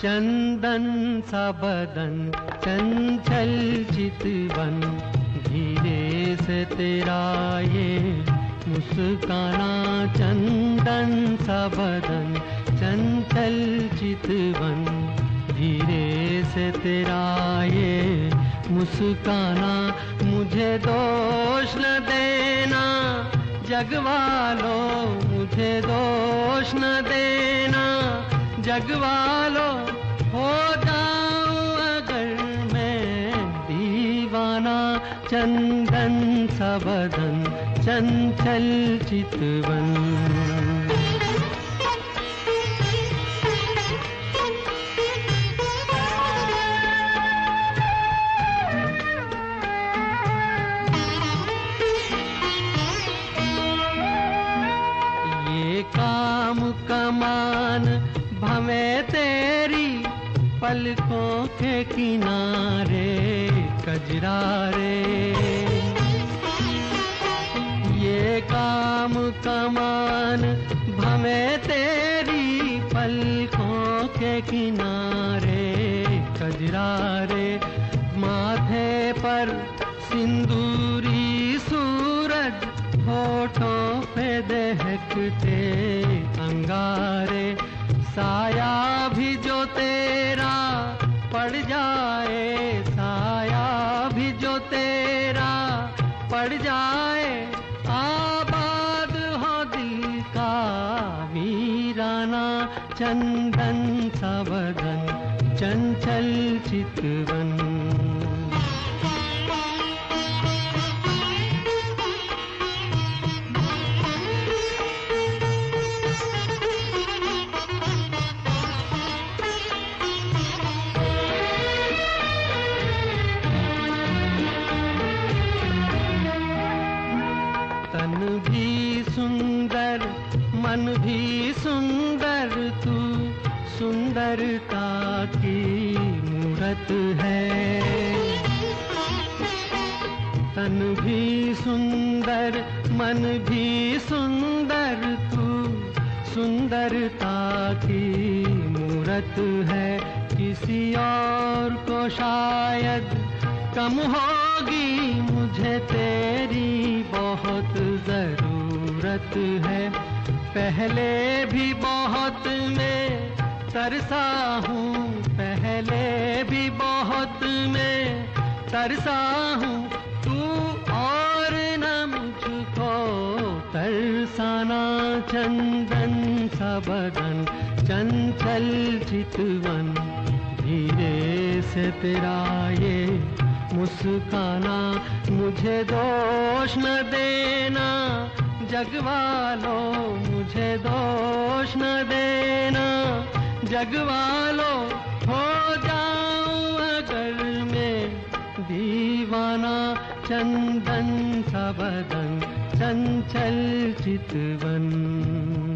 चंदन सा बदन, चंचल चितवन। धीरे से तेरा ये मुस्काना चंदन सा बदन, चंचल चितवन। धीरे से तेरा ये मुस्काना, मुझे दोष न देना। जगवालो मुझे दोष न देना। जगवालो हो जाऊँ अगर मैं दीवाना। चंदन सबदन चंचल चितवन। काम कमान भवे तेरी पलकों के किनारे, कजरारे। ये काम कमान भवे तेरी पलकों के किनारे, कजरारे। माथे पर सिंदूरी, सूरज होठों पे अंगारे साया भी जो तेरा पड़ जाए, साया भी जो तेरा पड़ जाए, आबाद हो दिल का वीराना चंदन, सावधन, चंचल चितवन। मन भी सुंदर, तू सुंदरता की मूरत है। तन भी सुंदर, मन भी सुंदर, तू सुंदरता की मूरत है। किसी और को शायद कम होगी, मुझे तेरी बहुत ज़रूरत है। पहले भी बहुत मैं तरसा हूँ, पहले भी बहुत मैं तरसा हूँ। तू और न मुझको, तरसाना चंदन सबदन चंचल चितवन। धीरे से तेरा ये मुस्काना, मुझे दोष न देना। जगवालो मुझे दोष न देना जगवालो हो जाऊँ अगर मैं दीवाना चंदन सबदन चंचल चितवन।